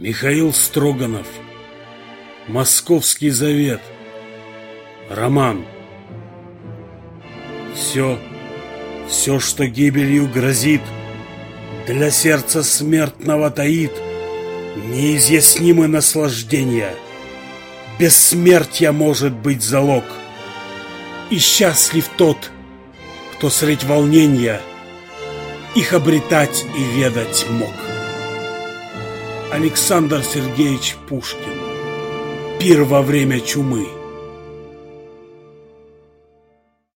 Михаил Строганов. Московский завет. Роман. Все, все, что гибелью грозит, Для сердца смертного таит Неизъяснимое наслаждение. Бессмертия может быть залог. И счастлив тот, кто средь волнения Их обретать и ведать мог. Александр Сергеевич Пушкин. Пир во время чумы.